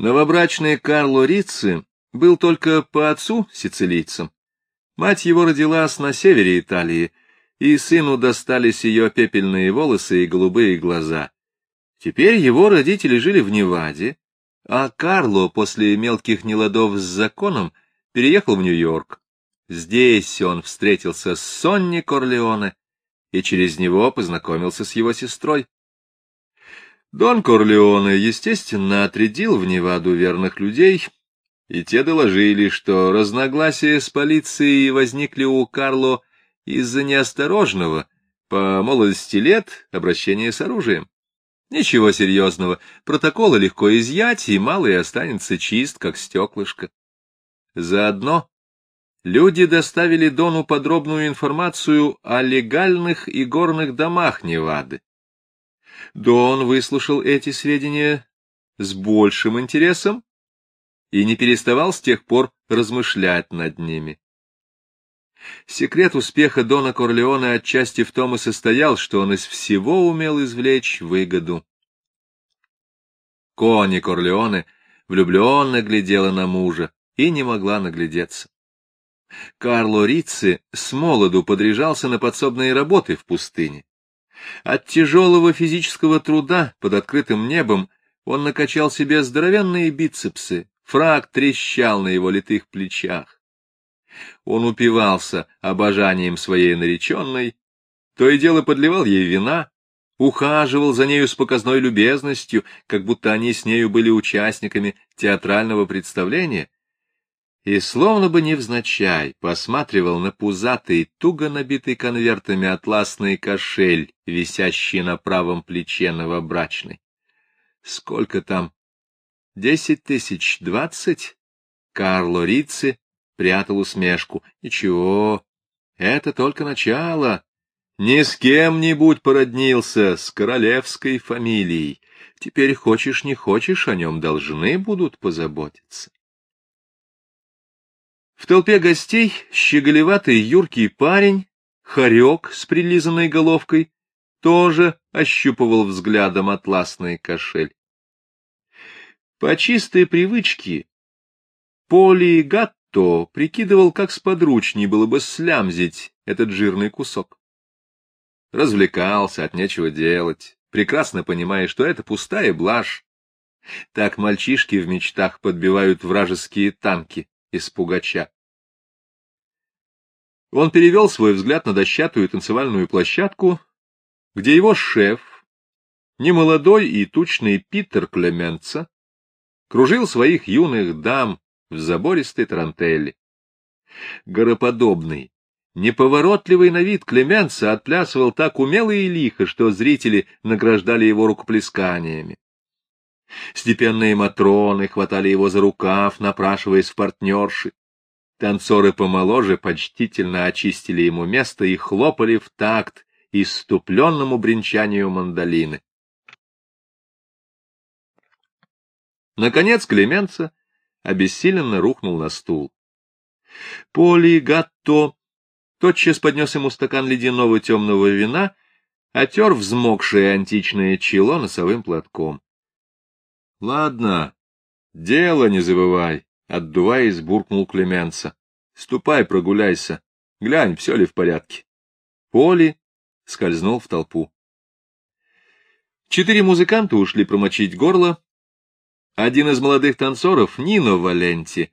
Новобрачный Карло Рицци был только по отцу сицилийцем. Мать его родилась на севере Италии, и сыну достались ее пепельные волосы и голубые глаза. Теперь его родители жили в Неваде, а Карло после мелких неладов с законом переехал в Нью-Йорк. Здесь он встретился с Сонни Корлеоне и через него познакомился с его сестрой. Дон Корлеоне, естественно, отрядил в Неваду верных людей, и те доложили, что разногласия с полицией возникли у Карло из-за неосторожного, по молодости лет, обращения с оружием. Ничего серьезного, протоколы легко изъять, и малый останется чист, как стеклышко. Заодно люди доставили Дону подробную информацию о легальных и горных домах Невады. Дон выслушал эти сведения с большим интересом и не переставал с тех пор размышлять над ними. Секрет успеха Дона Корлеона отчасти в том и состоял, что он из всего умел извлечь выгоду. Кони Корлеоне влюбленно глядела на мужа и не могла наглядеться. Карло Рицци с молоду подряжался на подсобные работы в пустыне. От тяжелого физического труда под открытым небом он накачал себе здоровенные бицепсы, фраг трещал на его литых плечах. Он упивался обожанием своей нареченной, то и дело подливал ей вина, ухаживал за нею с показной любезностью, как будто они с нею были участниками театрального представления, и словно бы невзначай посматривал на пузатый, туго набитый конвертами атласный кошель, висящий на правом плече новобрачной. Сколько там? Десять тысяч? Двадцать? Карло Рицци прятал усмешку. Ничего, это только начало. Не с кем-нибудь породнился, с королевской фамилией. Теперь хочешь не хочешь, о нем должны будут позаботиться. В толпе гостей щеголеватый юркий парень, хорек с прилизанной головкой, тоже ощупывал взглядом атласный кошель. По чистой привычке Поли Гатто прикидывал, как сподручней было бы слямзить этот жирный кусок. Развлекался от нечего делать, прекрасно понимая, что это пустая блажь. Так мальчишки в мечтах подбивают вражеские танки из пугача. Он перевел свой взгляд на дощатую танцевальную площадку, где его шеф, немолодой и тучный Питер Клеменца, кружил своих юных дам в забористой тарантелле. Гороподобный, неповоротливый на вид Клеменца отплясывал так умело и лихо, что зрители награждали его рукоплесканиями. Степенные матроны хватали его за рукав, напрашиваясь в партнерши. Танцоры помоложе почтительно очистили ему место и хлопали в такт иступленному бренчанию мандолины. Наконец Клеменца обессиленно рухнул на стул. Поли Гатто тотчас поднес ему стакан ледяного темного вина, отер взмокшее античное чело носовым платком. — Ладно, дело не забывай, — отдуваясь, буркнул Клеменца. — Ступай, прогуляйся, глянь, все ли в порядке. Поли скользнул в толпу. Четыре музыканта ушли промочить горло. Один из молодых танцоров, Нино Валенти,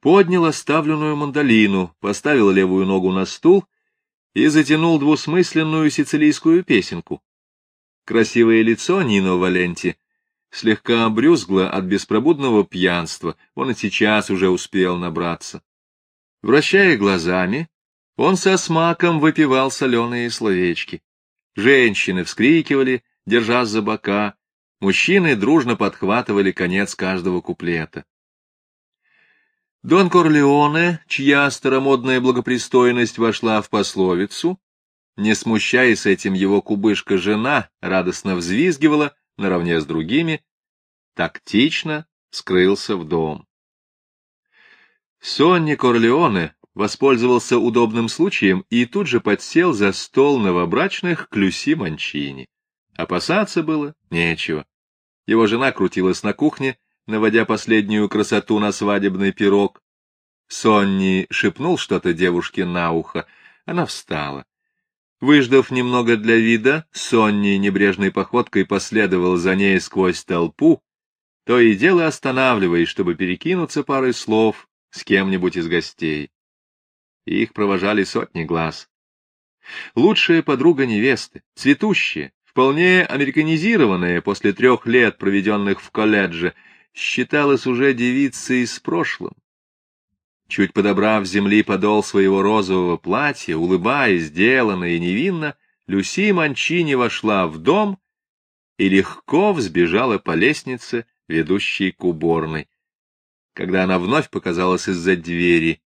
поднял оставленную мандолину, поставил левую ногу на стул и затянул двусмысленную сицилийскую песенку. Красивое лицо Нино Валенти слегка обрюзгло от беспробудного пьянства, он и сейчас уже успел набраться. Вращая глазами, он со смаком выпивал соленые словечки. Женщины вскрикивали, держась за бока, мужчины дружно подхватывали конец каждого куплета. Дон Корлеоне, чья старомодная благопристойность вошла в пословицу, не смущаясь этим его кубышка-жена, радостно взвизгивала наравне с другими, тактично скрылся в дом. Сонни Корлеоне воспользовался удобным случаем и тут же подсел за стол новобрачных к Люси Манчини. Опасаться было нечего. Его жена крутилась на кухне, наводя последнюю красоту на свадебный пирог. Сонни шепнул что-то девушке на ухо. Она встала. Выждав немного для вида, Сонни небрежной походкой последовал за ней сквозь толпу, то и дело останавливаясь, чтобы перекинуться парой слов с кем-нибудь из гостей. Их провожали сотни глаз. Лучшая подруга невесты, цветущая, вполне американизированная после трех лет, проведенных в колледже, считалась уже девицей с прошлым. Чуть подобрав с земли подол своего розового платья, улыбаясь, деланно и невинно, Люси Манчини вошла в дом и легко взбежала по лестнице, ведущей к уборной. Когда она вновь показалась из-за двери,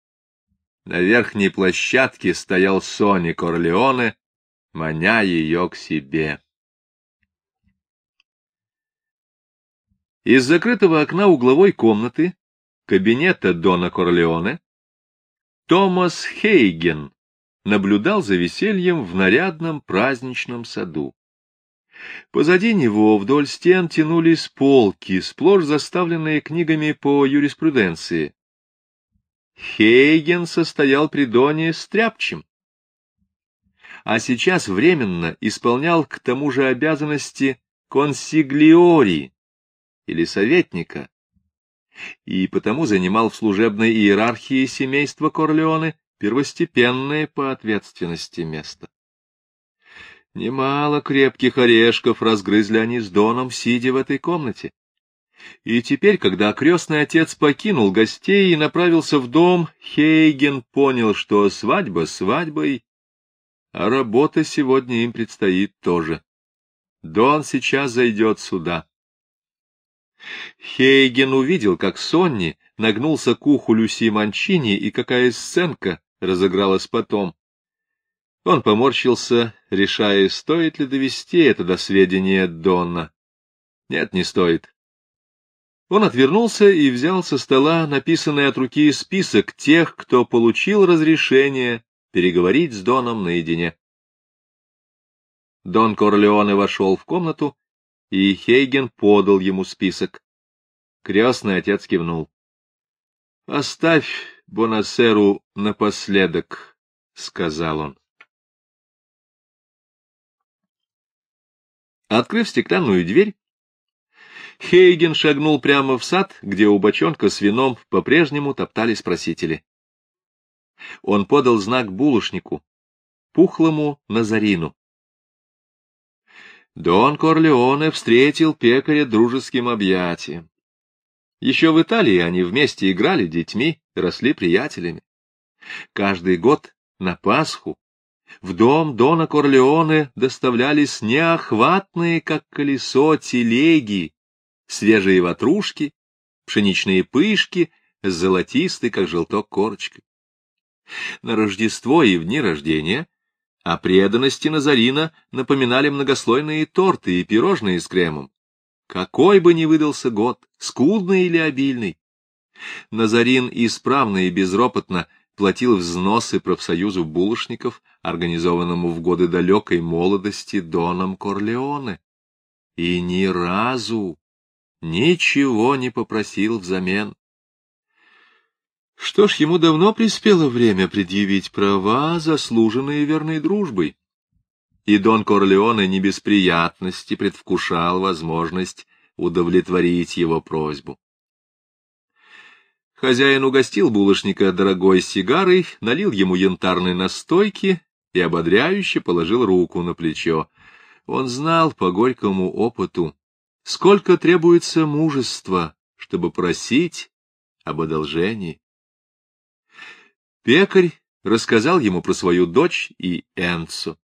на верхней площадке стоял Сони Корлеоне, маня ее к себе. Из закрытого окна угловой комнаты, кабинета Дона Корлеоне, Томас Хейген наблюдал за весельем в нарядном праздничном саду. Позади него вдоль стен тянулись полки, сплошь заставленные книгами по юриспруденции. Хейген состоял при Доне стряпчем, а сейчас временно исполнял к тому же обязанности консиглиори или советника, и потому занимал в служебной иерархии семейства Корлеоне первостепенное по ответственности место. Немало крепких орешков разгрызли они с Доном, сидя в этой комнате. И теперь, когда крестный отец покинул гостей и направился в дом, Хейген понял, что свадьба свадьбой, а работа сегодня им предстоит тоже. Дон сейчас зайдет сюда. Хейген увидел, как Сонни нагнулся к уху Люси Манчини и какая сценка разыгралась потом. Он поморщился, решая, стоит ли довести это до сведения Донна. Нет, не стоит. Он отвернулся и взял со стола написанный от руки список тех, кто получил разрешение переговорить с Доном наедине. Дон Корлеоне вошел в комнату, и Хейген подал ему список. Крестный отец кивнул. — Оставь Бонасеру напоследок, — сказал он. Открыв стеклянную дверь, Хейген шагнул прямо в сад, где у бочонка с вином по-прежнему топтались просители. Он подал знак булочнику, пухлому Назарину. Дон Корлеоне встретил пекаря дружеским объятием. Еще в Италии они вместе играли детьми, росли приятелями. Каждый год на Пасху в дом Дона Корлеоне доставлялись неохватные, как колесо, телеги свежие ватрушки, пшеничные пышки с золотистой, как желток, корочкой. На Рождество и в дни рождения о преданности Назарина напоминали многослойные торты и пирожные с кремом. Какой бы ни выдался год, скудный или обильный, Назарин исправно и безропотно платил взносы профсоюзу булочников, организованному в годы далекой молодости Доном Корлеоне. И ни разу ничего не попросил взамен. Что ж, ему давно приспело время предъявить права, заслуженные верной дружбой. И Дон Корлеоне не без приятности предвкушал возможность удовлетворить его просьбу. Хозяин угостил булочника дорогой сигарой, налил ему янтарной настойки и ободряюще положил руку на плечо. Он знал по горькому опыту, Сколько требуется мужества, чтобы просить об одолжении? Пекарь рассказал ему про свою дочь и Энцо.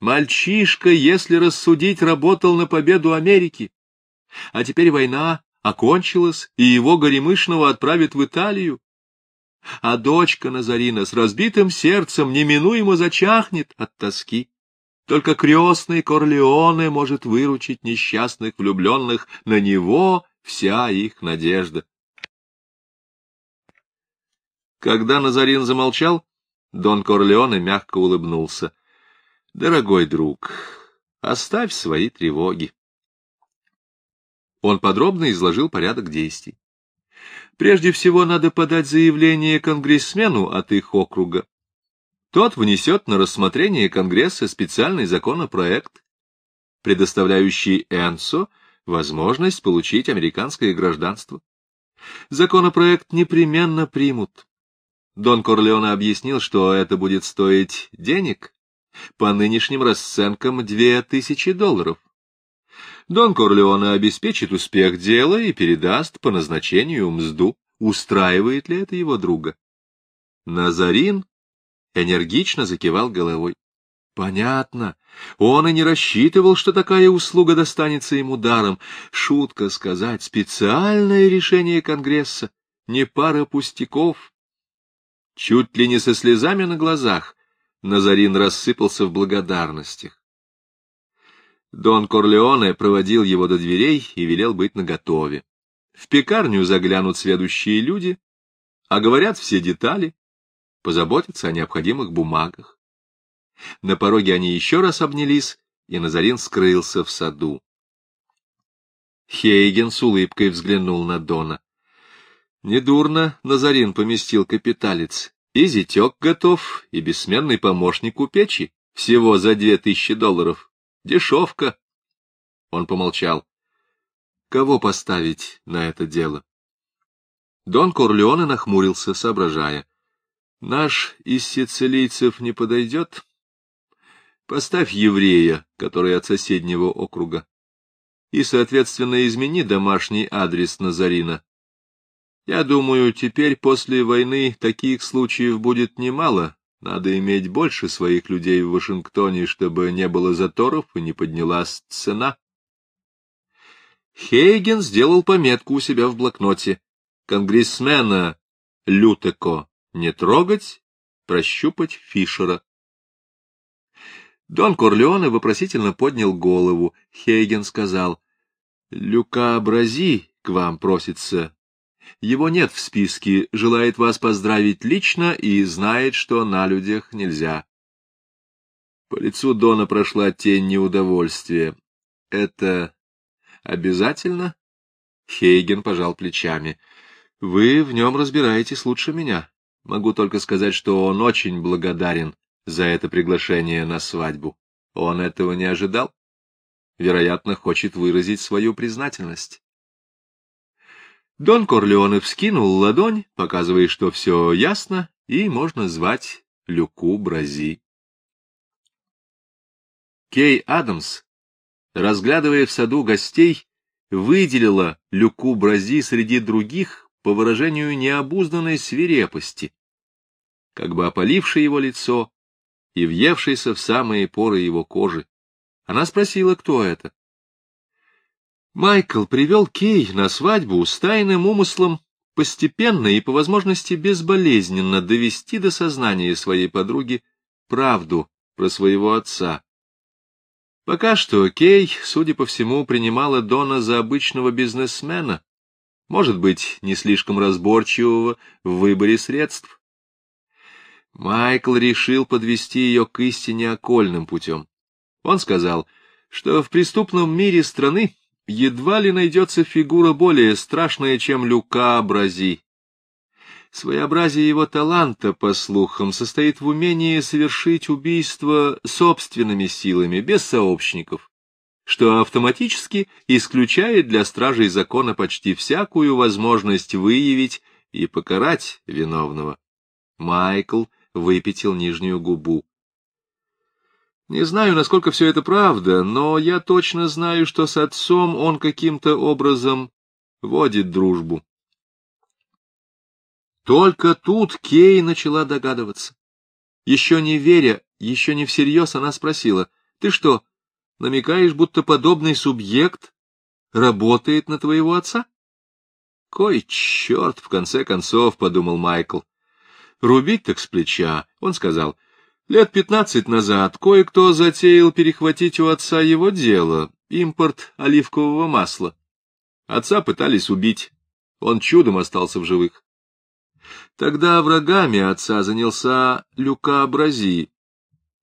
Мальчишка, если рассудить, работал на победу Америки. А теперь война окончилась, и его горемышного отправят в Италию. А дочка Назарина с разбитым сердцем неминуемо зачахнет от тоски. Только крестный Корлеоне может выручить несчастных влюбленных, на него вся их надежда. Когда Назарин замолчал, Дон Корлеоне мягко улыбнулся. — Дорогой друг, оставь свои тревоги. Он подробно изложил порядок действий. Прежде всего надо подать заявление конгрессмену от их округа. Тот внесет на рассмотрение Конгресса специальный законопроект, предоставляющий Энсо возможность получить американское гражданство. Законопроект непременно примут. Дон Корлеоне объяснил, что это будет стоить денег, по нынешним расценкам две тысячи долларов. Дон Корлеоне обеспечит успех дела и передаст по назначению мзду. Устраивает ли это его друга? Назарин энергично закивал головой. Понятно. Он и не рассчитывал, что такая услуга достанется ему даром. Шутка сказать, специальное решение Конгресса, не пара пустяков. Чуть ли не со слезами на глазах Назарин рассыпался в благодарностях. Дон Корлеоне проводил его до дверей и велел быть наготове. В пекарню заглянут следующие люди, а говорят все детали, позаботятся о необходимых бумагах. На пороге они еще раз обнялись, и Назарин скрылся в саду. Хейген с улыбкой взглянул на Дона. Недурно Назарин поместил капиталец. И зятек готов, и бессменный помощник у печи. Всего за две тысячи долларов. Дешевка. Он помолчал. Кого поставить на это дело? Дон Корлеоне нахмурился, соображая. Наш из сицилийцев не подойдет? Поставь еврея, который от соседнего округа, и, соответственно, измени домашний адрес Назарина. Я думаю, теперь после войны таких случаев будет немало. Надо иметь больше своих людей в Вашингтоне, чтобы не было заторов и не поднялась цена. Хейген сделал пометку у себя в блокноте. Конгрессмена Лютеко не трогать, прощупать Фишера. Дон Корлеоне вопросительно поднял голову. Хейген сказал, — Люка Брази к вам просится. Его нет в списке, желает вас поздравить лично и знает, что на людях нельзя. По лицу Дона прошла тень неудовольствия. — Это обязательно? Хейген пожал плечами. — Вы в нем разбираетесь лучше меня. Могу только сказать, что он очень благодарен за это приглашение на свадьбу. Он этого не ожидал. Вероятно, хочет выразить свою признательность. Дон Корлеоне вскинул ладонь, показывая, что все ясно, и можно звать Люку Брази. Кей Адамс, разглядывая в саду гостей, выделила Люку Брази среди других по выражению необузданной свирепости, как бы опалившее его лицо и въевшийся в самые поры его кожи. Она спросила, кто это. Майкл привел Кей на свадьбу с тайным умыслом постепенно и, по возможности, безболезненно довести до сознания своей подруги правду про своего отца. Пока что Кей, судя по всему, принимала Дона за обычного бизнесмена, может быть, не слишком разборчивого в выборе средств. Майкл решил подвести ее к истине окольным путем. Он сказал, что в преступном мире страны едва ли найдется фигура более страшная, чем Люка Брази. Своеобразие его таланта, по слухам, состоит в умении совершить убийство собственными силами, без сообщников, что автоматически исключает для стражей закона почти всякую возможность выявить и покарать виновного. Майкл выпятил нижнюю губу. Не знаю, насколько все это правда, но я точно знаю, что с отцом он каким-то образом водит дружбу. Только тут Кей начала догадываться. Еще не веря, еще не всерьез, она спросила, «Ты что, намекаешь, будто подобный субъект работает на твоего отца?» «Кой черт, в конце концов», — подумал Майкл, Рубить так с плеча. Он сказал, лет пятнадцать назад кое-кто затеял перехватить у отца его дело, импорт оливкового масла. Отца пытались убить. Он чудом остался в живых. Тогда врагами отца занялся Люка Брази.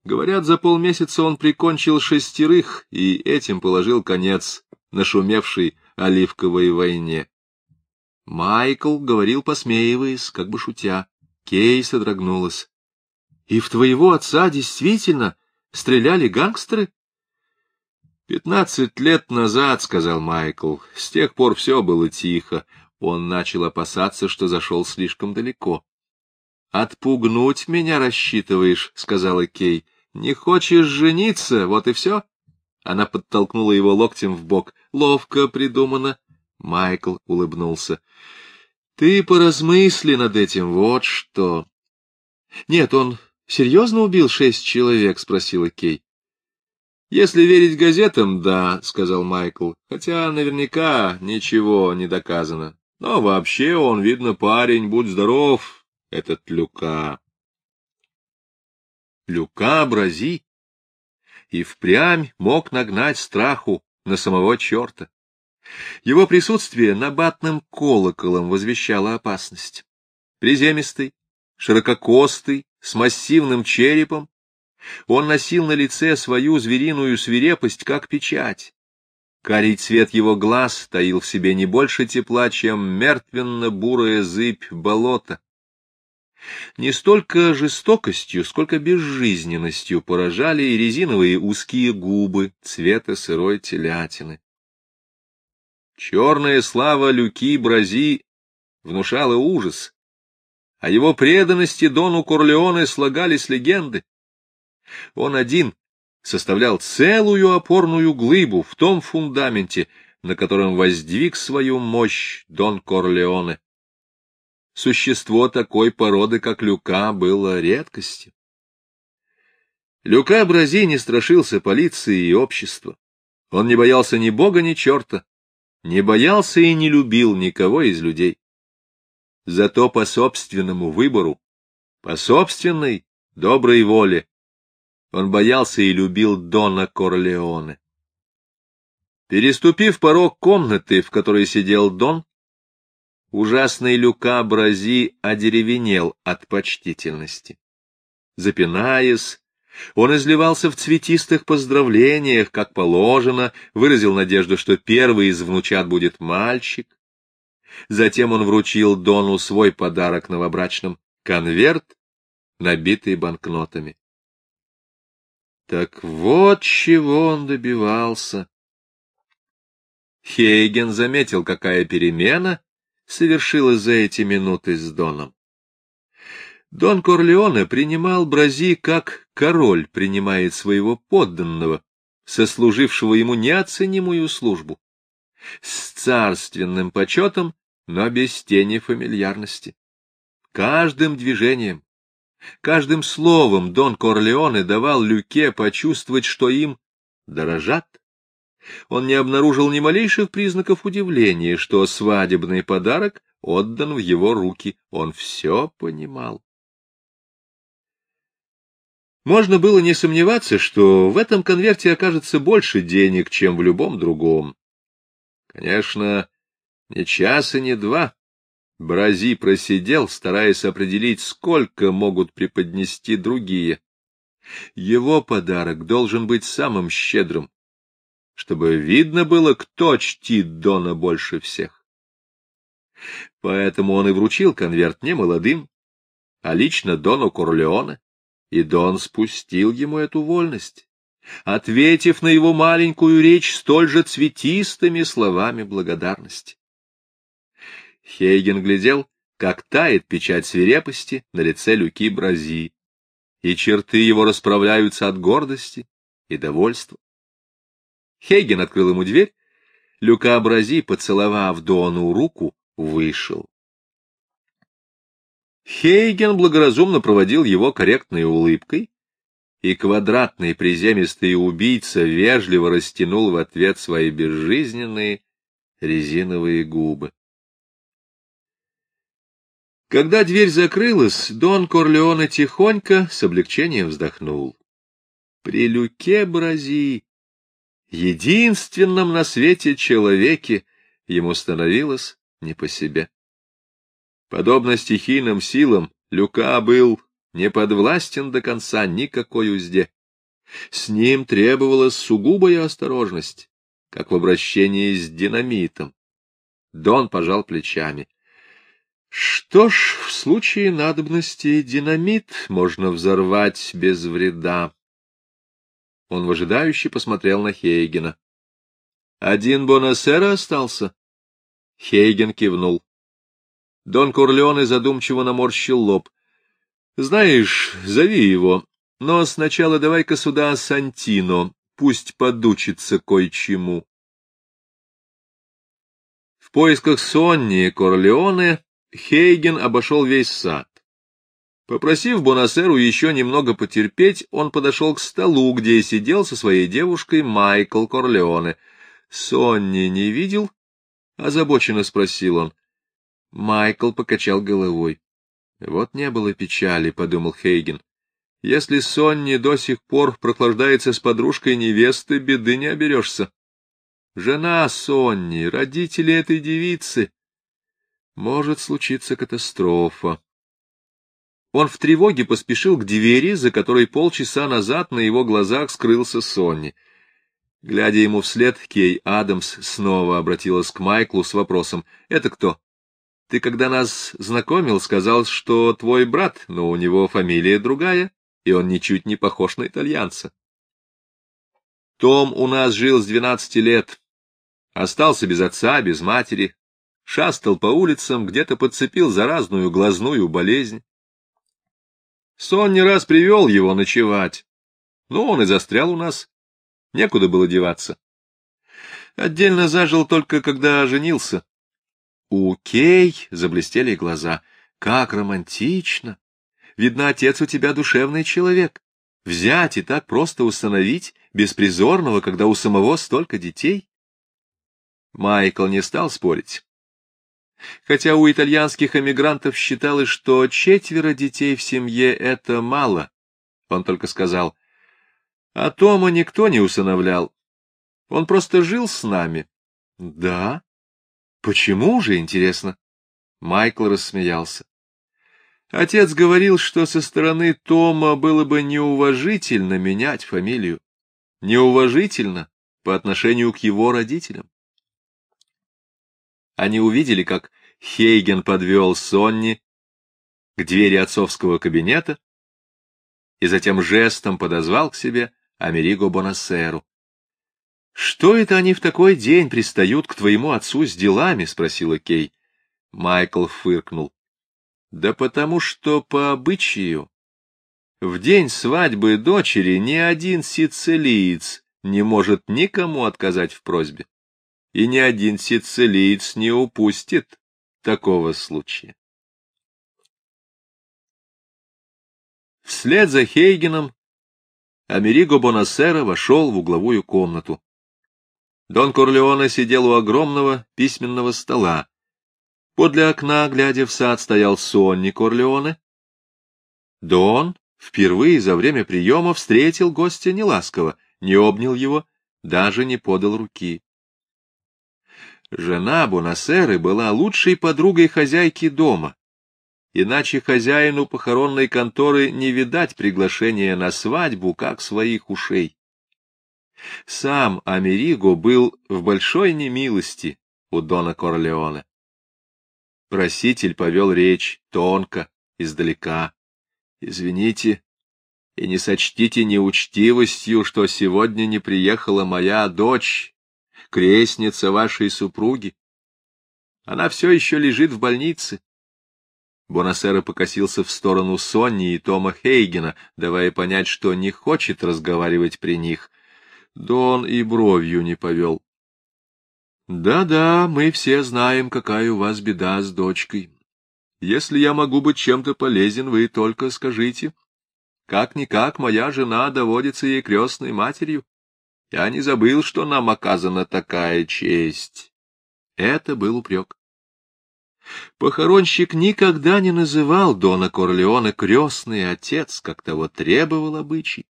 Говорят, за полмесяца он прикончил шестерых и этим положил конец нашумевшей оливковой войне. Майкл говорил, посмеиваясь, как бы шутя. Кей содрогнулась. — И в твоего отца действительно стреляли гангстеры? — Пятнадцать лет назад, — сказал Майкл. С тех пор все было тихо. Он начал опасаться, что зашел слишком далеко. — Отпугнуть меня рассчитываешь, — сказала Кей. — Не хочешь жениться, вот и все. Она подтолкнула его локтем в бок. Ловко придумано. Майкл улыбнулся. — Ты поразмысли над этим, вот что. — Нет, он серьезно убил шесть человек? — спросила Кей. — Если верить газетам, да, — сказал Майкл, — хотя наверняка ничего не доказано. Но вообще он, видно, парень, будь здоров, этот Люка. Люка Брази и впрямь мог нагнать страху на самого черта. Его присутствие набатным колоколом возвещало опасность. Приземистый, ширококостый, с массивным черепом, он носил на лице свою звериную свирепость, как печать. Карий цвет его глаз таил в себе не больше тепла, чем мертвенно-бурая зыбь болота. Не столько жестокостью, сколько безжизненностью поражали и резиновые узкие губы цвета сырой телятины. Черная слава Люки Брази внушала ужас. О его преданности Дону Корлеоне слагались легенды. Он один составлял целую опорную глыбу в том фундаменте, на котором воздвиг свою мощь Дон Корлеоне. Существо такой породы, как Люка, было редкостью. Люка Брази не страшился полиции и общества. Он не боялся ни бога, ни черта не боялся и не любил никого из людей. Зато по собственному выбору, по собственной доброй воле, он боялся и любил Дона Корлеоне. Переступив порог комнаты, в которой сидел Дон, ужасный Люка Брази одеревенел от почтительности. Запинаясь, он изливался в цветистых поздравлениях, как положено, выразил надежду, что первый из внучат будет мальчик. Затем он вручил Дону свой подарок новобрачным — конверт, набитый банкнотами. Так вот чего он добивался. Хейген заметил, какая перемена совершилась за эти минуты с Доном. Дон Корлеоне принимал Брази как король принимает своего подданного, сослужившего ему неоценимую службу, с царственным почетом, но без тени фамильярности. Каждым движением, каждым словом Дон Корлеоне давал Люке почувствовать, что им дорожат. Он не обнаружил ни малейших признаков удивления, что свадебный подарок отдан в его руки. Он все понимал. Можно было не сомневаться, что в этом конверте окажется больше денег, чем в любом другом. Конечно, ни час и ни два. Брази просидел, стараясь определить, сколько могут преподнести другие. Его подарок должен быть самым щедрым, чтобы видно было, кто чтит Дона больше всех. Поэтому он и вручил конверт не молодым, а лично Дону Корлеоне и Дон спустил ему эту вольность, ответив на его маленькую речь столь же цветистыми словами благодарности. Хейген глядел, как тает печать свирепости на лице Люки Брази, и черты его расправляются от гордости и довольства. Хейген открыл ему дверь, Люка Брази, поцеловав Дону руку, вышел. Хейген благоразумно проводил его корректной улыбкой, и квадратный приземистый убийца вежливо растянул в ответ свои безжизненные резиновые губы. Когда дверь закрылась, Дон Корлеоне тихонько с облегчением вздохнул. При Люке Брази, единственном на свете человеке, ему становилось не по себе. Подобно стихийным силам, Люка был не подвластен до конца никакой узде. С ним требовалась сугубая осторожность, как в обращении с динамитом. Дон пожал плечами. Что ж, в случае надобности динамит можно взорвать без вреда. Он выжидающе посмотрел на Хейгена. — Один Бонасера остался? Хейген кивнул. Дон Курлеоне задумчиво наморщил лоб. — Знаешь, зови его, но сначала давай-ка сюда Сантино, пусть подучится кое-чему. В поисках Сонни Корлеоне Хейген обошел весь сад. Попросив Бонасеру еще немного потерпеть, он подошел к столу, где сидел со своей девушкой Майкл Корлеоне. Сонни не видел? — озабоченно спросил он. Майкл покачал головой. Вот не было печали, — подумал Хейген. Если Сонни до сих пор прохлаждается с подружкой невесты, беды не оберешься. Жена Сонни, родители этой девицы. Может случиться катастрофа. Он в тревоге поспешил к двери, за которой полчаса назад на его глазах скрылся Сонни. Глядя ему вслед, Кей Адамс снова обратилась к Майклу с вопросом. — Это кто? Ты, когда нас знакомил, сказал, что твой брат, но у него фамилия другая и он ничуть не похож на итальянца. Том у нас жил с двенадцати лет, остался без отца, без матери, шастал по улицам, где-то подцепил заразную глазную болезнь. Сон не раз привел его ночевать, но он и застрял у нас, некуда было деваться. Отдельно зажил только, когда женился. У Кей заблестели глаза. Как романтично! Видно, отец у тебя душевный человек. Взять и так просто установить, беспризорного, когда у самого столько детей? Майкл не стал спорить. Хотя у итальянских эмигрантов считалось, что четверо детей в семье — это мало, он только сказал, а Тома никто не усыновлял. Он просто жил с нами. Да? Почему же, интересно? Майкл рассмеялся. Отец говорил, что со стороны Тома было бы неуважительно менять фамилию. Неуважительно по отношению к его родителям. Они увидели, как Хейген подвел Сонни к двери отцовского кабинета и затем жестом подозвал к себе Америго Бонасеру. — Что это они в такой день пристают к твоему отцу с делами? — спросила Кей. Майкл фыркнул. Да потому что по обычаю в день свадьбы дочери ни один сицилиец не может никому отказать в просьбе, и ни один сицилиец не упустит такого случая. Вслед за Хейгеном Америго Бонасера вошел в угловую комнату. Дон Корлеоне сидел у огромного письменного стола, Подле окна, глядя в сад, стоял Сонни Корлеоне. Дон впервые за время приема встретил гостя неласково, не обнял его, даже не подал руки. Жена Бонасеры была лучшей подругой хозяйки дома, иначе хозяину похоронной конторы не видать приглашения на свадьбу, как своих ушей. Сам Америго был в большой немилости у Дона Корлеоне. Проситель повел речь тонко, издалека. Извините и не сочтите неучтивостью, что сегодня не приехала моя дочь, крестница вашей супруги. Она все еще лежит в больнице. Бонасера покосился в сторону Сонни и Тома Хейгена, давая понять, что не хочет разговаривать при них. Дон и бровью не повел. Да-да, мы все знаем, какая у вас беда с дочкой. Если я могу быть чем-то полезен, вы только скажите. Как-никак моя жена доводится ей крестной матерью. Я не забыл, что нам оказана такая честь. Это был упрек. Похоронщик никогда не называл Дона Корлеона крестный отец, как того требовал обычай.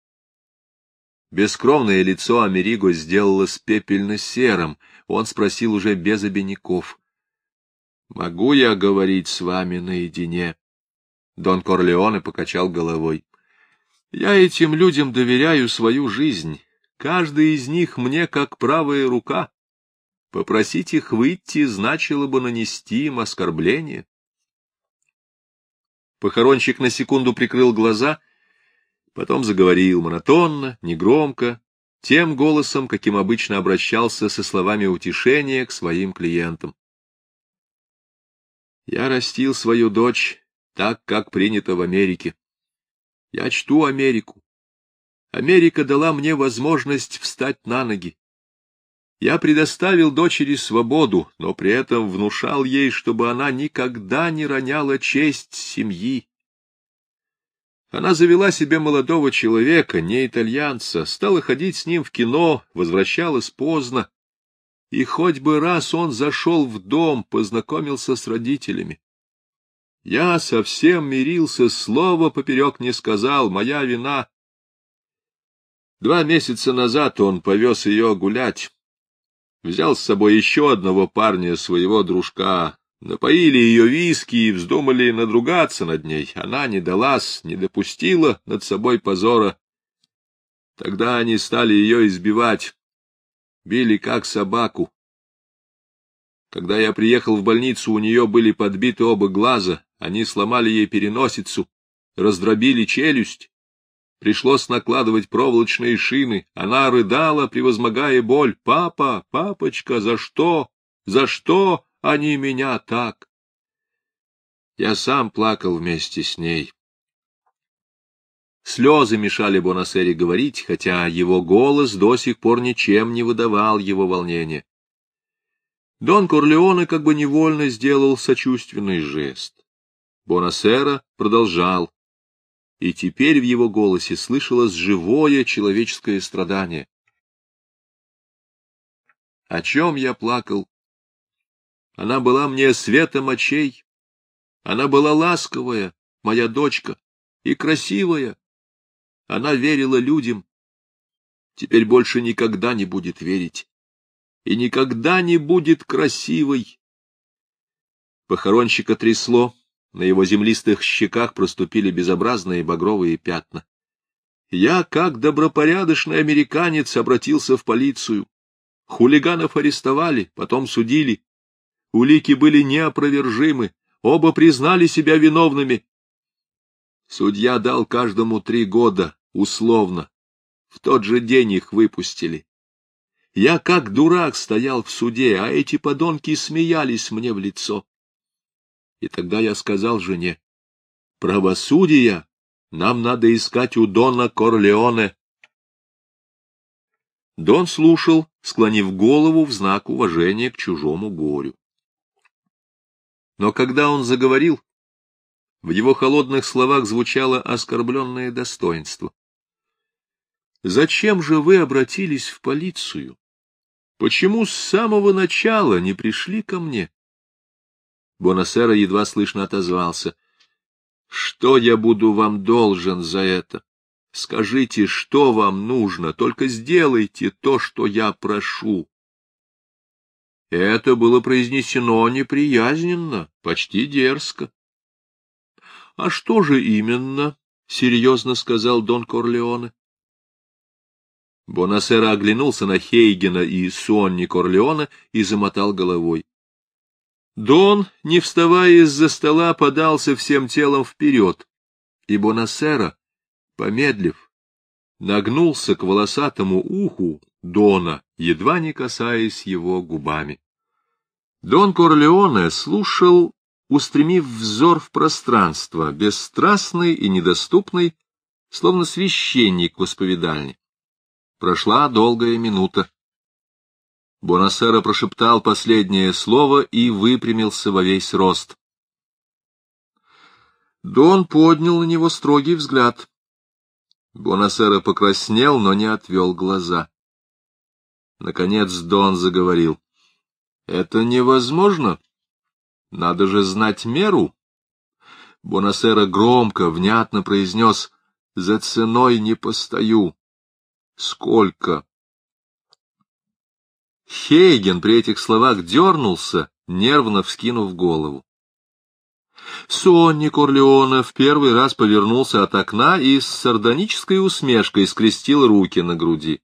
Бескровное лицо Америго сделалось пепельно-серым — он спросил уже без обиняков. — Могу я говорить с вами наедине? Дон Корлеоне покачал головой. — Я этим людям доверяю свою жизнь. Каждый из них мне как правая рука. Попросить их выйти значило бы нанести им оскорбление. Похоронщик на секунду прикрыл глаза, потом заговорил монотонно, негромко, тем голосом, каким обычно обращался со словами утешения к своим клиентам. Я растил свою дочь так, как принято в Америке. Я чту Америку. Америка дала мне возможность встать на ноги. Я предоставил дочери свободу, но при этом внушал ей, чтобы она никогда не роняла честь семьи. Она завела себе молодого человека, не итальянца, стала ходить с ним в кино, возвращалась поздно. И хоть бы раз он зашел в дом, познакомился с родителями. Я совсем мирился, слова поперек не сказал, моя вина. Два месяца назад он повез ее гулять. Взял с собой еще одного парня, своего дружка. Напоили ее виски и вздумали надругаться над ней. Она не далась, не допустила над собой позора. Тогда они стали ее избивать. Били как собаку. Когда я приехал в больницу, у нее были подбиты оба глаза, они сломали ей переносицу, раздробили челюсть. Пришлось накладывать проволочные шины. Она рыдала, превозмогая боль. «Папа, папочка, за что? За что они меня так?» Я сам плакал вместе с ней. Слезы мешали Бонасере говорить, хотя его голос до сих пор ничем не выдавал его волнения. Дон Корлеоне как бы невольно сделал сочувственный жест. Бонасера продолжал и теперь в его голосе слышалось живое человеческое страдание. О чем я плакал? Она была мне светом очей, она была ласковая, моя дочка, и красивая. Она верила людям. Теперь больше никогда не будет верить. И никогда не будет красивой. Похоронщика трясло, на его землистых щеках проступили безобразные багровые пятна. Я, как добропорядочный американец, обратился в полицию. Хулиганов арестовали, потом судили. Улики были неопровержимы, оба признали себя виновными. Судья дал каждому три года, условно. В тот же день их выпустили. Я как дурак стоял в суде, а эти подонки смеялись мне в лицо. И тогда я сказал жене, правосудия нам надо искать у Дона Корлеоне. Дон слушал, склонив голову в знак уважения к чужому горю. Но когда он заговорил, в его холодных словах звучало оскорбленное достоинство. «Зачем же вы обратились в полицию? Почему с самого начала не пришли ко мне?» Бонасера едва слышно отозвался. — Что я буду вам должен за это? Скажите, что вам нужно, только сделайте то, что я прошу. Это было произнесено неприязненно, почти дерзко. — А что же именно? — серьезно сказал Дон Корлеоне. Бонасера оглянулся на Хейгена и Сонни Корлеона и замотал головой. Дон, не вставая из-за стола, подался всем телом вперед, и Бонасера, помедлив, нагнулся к волосатому уху Дона, едва не касаясь его губами. Дон Корлеоне слушал, устремив взор в пространство, бесстрастный и недоступный, словно священник в исповедальне. Прошла долгая минута. Бонасера прошептал последнее слово и выпрямился во весь рост. Дон поднял на него строгий взгляд. Бонасера покраснел, но не отвел глаза. Наконец Дон заговорил. — Это невозможно. Надо же знать меру. Бонасера громко, внятно произнес. — За ценой не постою. — Сколько? Хейген при этих словах дернулся, нервно вскинув голову. Сонни Корлеона в первый раз повернулся от окна и с сардонической усмешкой скрестил руки на груди.